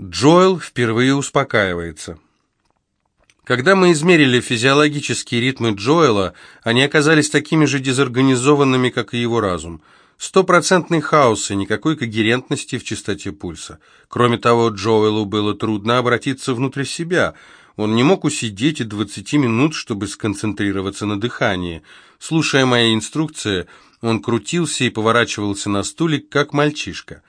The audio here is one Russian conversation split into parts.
Джоэл впервые успокаивается. Когда мы измерили физиологические ритмы Джоэла, они оказались такими же дезорганизованными, как и его разум. Стопроцентный хаос и никакой когерентности в частоте пульса. Кроме того, Джоэлу было трудно обратиться внутрь себя. Он не мог усидеть и 20 минут, чтобы сконцентрироваться на дыхании. Слушая мои инструкции, он крутился и поворачивался на стуле, как мальчишка.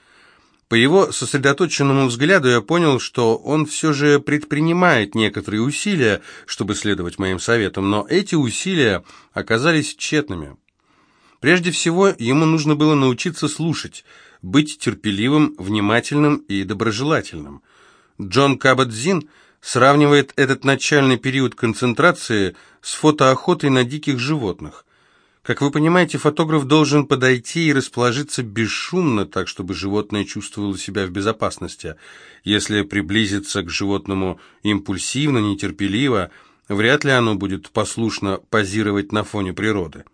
По его сосредоточенному взгляду я понял, что он все же предпринимает некоторые усилия, чтобы следовать моим советам, но эти усилия оказались тщетными. Прежде всего, ему нужно было научиться слушать, быть терпеливым, внимательным и доброжелательным. Джон Кабадзин сравнивает этот начальный период концентрации с фотоохотой на диких животных – как вы понимаете, фотограф должен подойти и расположиться бесшумно, так чтобы животное чувствовало себя в безопасности. Если приблизиться к животному импульсивно, нетерпеливо, вряд ли оно будет послушно позировать на фоне природы.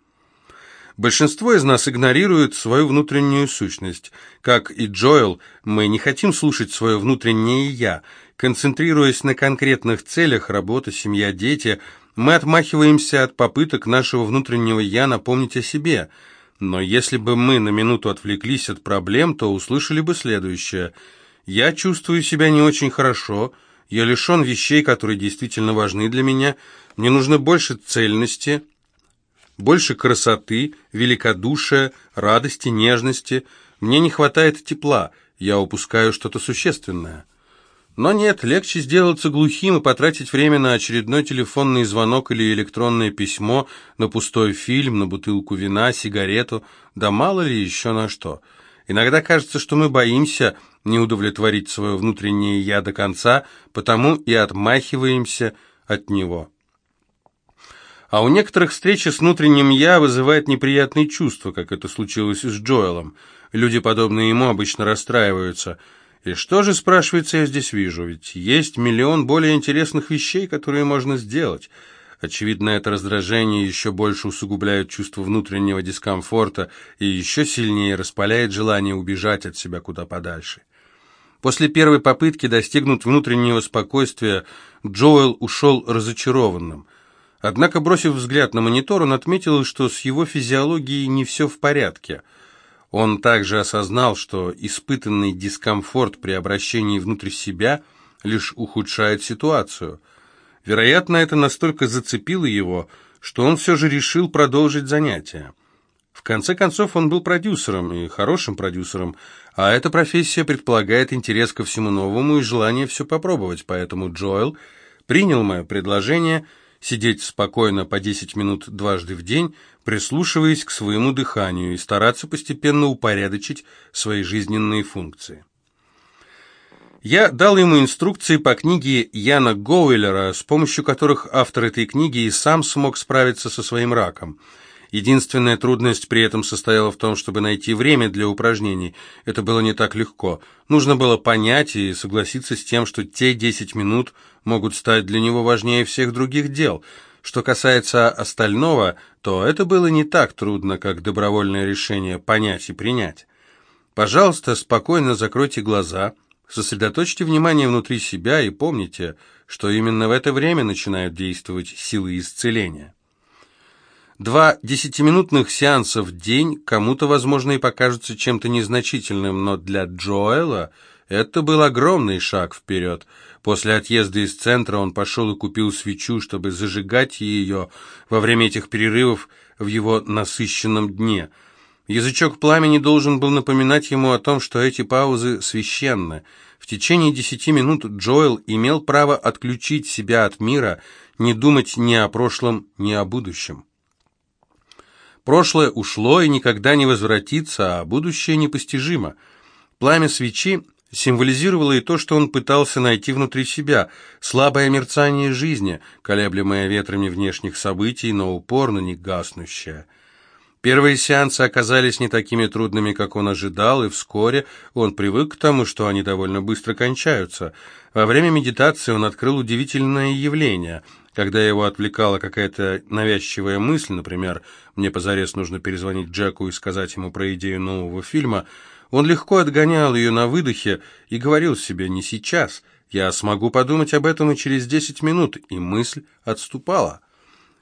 Большинство из нас игнорирует свою внутреннюю сущность. Как и Джоэл, мы не хотим слушать свое внутреннее «я», концентрируясь на конкретных целях – работа, семья, дети – мы отмахиваемся от попыток нашего внутреннего «я» напомнить о себе. Но если бы мы на минуту отвлеклись от проблем, то услышали бы следующее. «Я чувствую себя не очень хорошо», «Я лишен вещей, которые действительно важны для меня», «Мне нужно больше цельности», «Больше красоты», «великодушия», «радости», «нежности», «Мне не хватает тепла», «Я упускаю что-то существенное». Но нет, легче сделаться глухим и потратить время на очередной телефонный звонок или электронное письмо, на пустой фильм, на бутылку вина, сигарету, да мало ли еще на что. Иногда кажется, что мы боимся не удовлетворить свое внутреннее «я» до конца, потому и отмахиваемся от него. А у некоторых встреча с внутренним «я» вызывает неприятные чувства, как это случилось с Джоэлом. Люди, подобные ему, обычно расстраиваются – и что же, спрашивается, я здесь вижу? Ведь есть миллион более интересных вещей, которые можно сделать. Очевидно, это раздражение еще больше усугубляет чувство внутреннего дискомфорта и еще сильнее распаляет желание убежать от себя куда подальше. После первой попытки достигнуть внутреннего спокойствия Джоэл ушел разочарованным. Однако, бросив взгляд на монитор, он отметил, что с его физиологией не все в порядке – он также осознал, что испытанный дискомфорт при обращении внутрь себя лишь ухудшает ситуацию. Вероятно, это настолько зацепило его, что он все же решил продолжить занятия. В конце концов, он был продюсером, и хорошим продюсером, а эта профессия предполагает интерес ко всему новому и желание все попробовать, поэтому Джоэл принял мое предложение – сидеть спокойно по 10 минут дважды в день, прислушиваясь к своему дыханию и стараться постепенно упорядочить свои жизненные функции. Я дал ему инструкции по книге Яна Гоуэллера, с помощью которых автор этой книги и сам смог справиться со своим раком – Единственная трудность при этом состояла в том, чтобы найти время для упражнений. Это было не так легко. Нужно было понять и согласиться с тем, что те 10 минут могут стать для него важнее всех других дел. Что касается остального, то это было не так трудно, как добровольное решение понять и принять. Пожалуйста, спокойно закройте глаза, сосредоточьте внимание внутри себя и помните, что именно в это время начинают действовать силы исцеления. Два десятиминутных сеанса в день кому-то, возможно, и покажутся чем-то незначительным, но для Джоэла это был огромный шаг вперед. После отъезда из центра он пошел и купил свечу, чтобы зажигать ее во время этих перерывов в его насыщенном дне. Язычок пламени должен был напоминать ему о том, что эти паузы священны. В течение десяти минут Джоэл имел право отключить себя от мира, не думать ни о прошлом, ни о будущем. Прошлое ушло и никогда не возвратится, а будущее непостижимо. Пламя свечи символизировало и то, что он пытался найти внутри себя, слабое мерцание жизни, колеблемое ветрами внешних событий, но упорно не гаснущее. Первые сеансы оказались не такими трудными, как он ожидал, и вскоре он привык к тому, что они довольно быстро кончаются. Во время медитации он открыл удивительное явление – когда его отвлекала какая-то навязчивая мысль, например, мне позарез нужно перезвонить Джеку и сказать ему про идею нового фильма, Он легко отгонял ее на выдохе и говорил себе «не сейчас», «я смогу подумать об этом и через десять минут», и мысль отступала.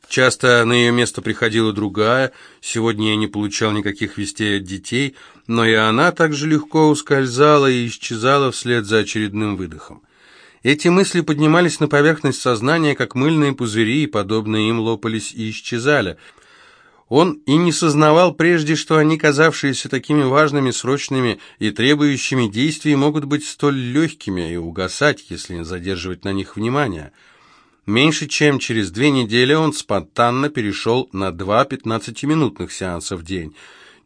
Часто на ее место приходила другая, сегодня я не получал никаких вестей от детей, но и она также легко ускользала и исчезала вслед за очередным выдохом. Эти мысли поднимались на поверхность сознания, как мыльные пузыри, и подобные им лопались и исчезали. Он и не сознавал прежде, что они, казавшиеся такими важными, срочными и требующими действий, могут быть столь легкими и угасать, если задерживать на них внимание – Меньше чем через две недели он спонтанно перешел на два 15-минутных сеанса в день.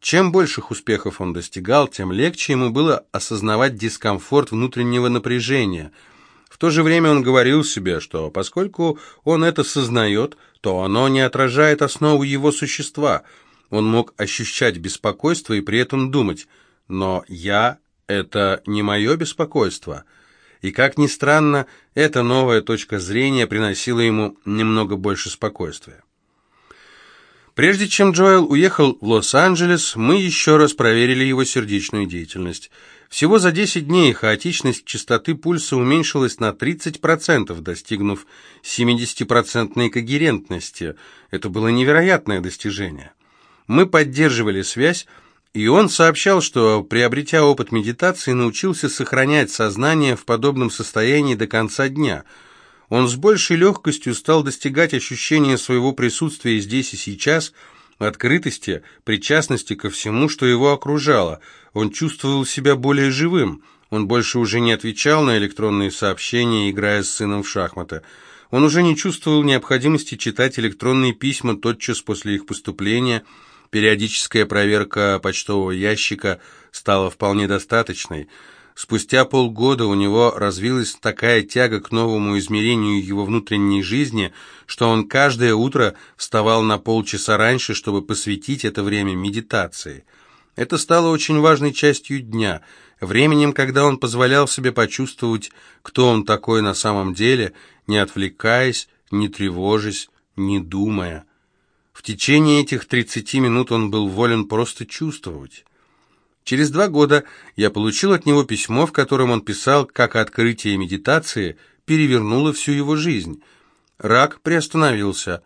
Чем больших успехов он достигал, тем легче ему было осознавать дискомфорт внутреннего напряжения. То же время он говорил себе, что поскольку он это сознает, то оно не отражает основу его существа. Он мог ощущать беспокойство и при этом думать «но я – это не мое беспокойство». И, как ни странно, эта новая точка зрения приносила ему немного больше спокойствия. Прежде чем Джоэл уехал в Лос-Анджелес, мы еще раз проверили его сердечную деятельность. Всего за 10 дней хаотичность частоты пульса уменьшилась на 30%, достигнув 70% когерентности. Это было невероятное достижение. Мы поддерживали связь, и он сообщал, что, приобретя опыт медитации, научился сохранять сознание в подобном состоянии до конца дня. Он с большей легкостью стал достигать ощущения своего присутствия здесь и сейчас, открытости, причастности ко всему, что его окружало. Он чувствовал себя более живым. Он больше уже не отвечал на электронные сообщения, играя с сыном в шахматы. Он уже не чувствовал необходимости читать электронные письма тотчас после их поступления – Периодическая проверка почтового ящика стала вполне достаточной. Спустя полгода у него развилась такая тяга к новому измерению его внутренней жизни, что он каждое утро вставал на полчаса раньше, чтобы посвятить это время медитации. Это стало очень важной частью дня, временем, когда он позволял себе почувствовать, кто он такой на самом деле, не отвлекаясь, не тревожась, не думая. В течение этих 30 минут он был волен просто чувствовать. Через два года я получил от него письмо, в котором он писал, как открытие медитации перевернуло всю его жизнь. Рак приостановился,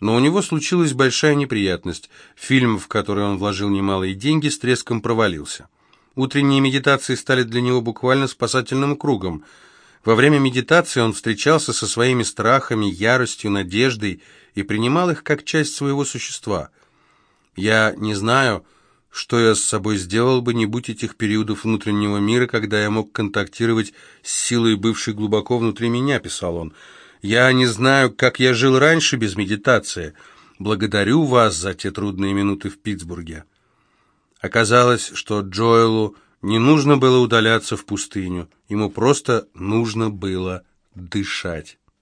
но у него случилась большая неприятность. Фильм, в который он вложил немалые деньги, с треском провалился. Утренние медитации стали для него буквально спасательным кругом. Во время медитации он встречался со своими страхами, яростью, надеждой и принимал их как часть своего существа. Я не знаю, что я с собой сделал бы, не будь этих периодов внутреннего мира, когда я мог контактировать с силой, бывшей глубоко внутри меня, писал он. Я не знаю, как я жил раньше без медитации. Благодарю вас за те трудные минуты в Питтсбурге. Оказалось, что Джоэлу не нужно было удаляться в пустыню, ему просто нужно было дышать.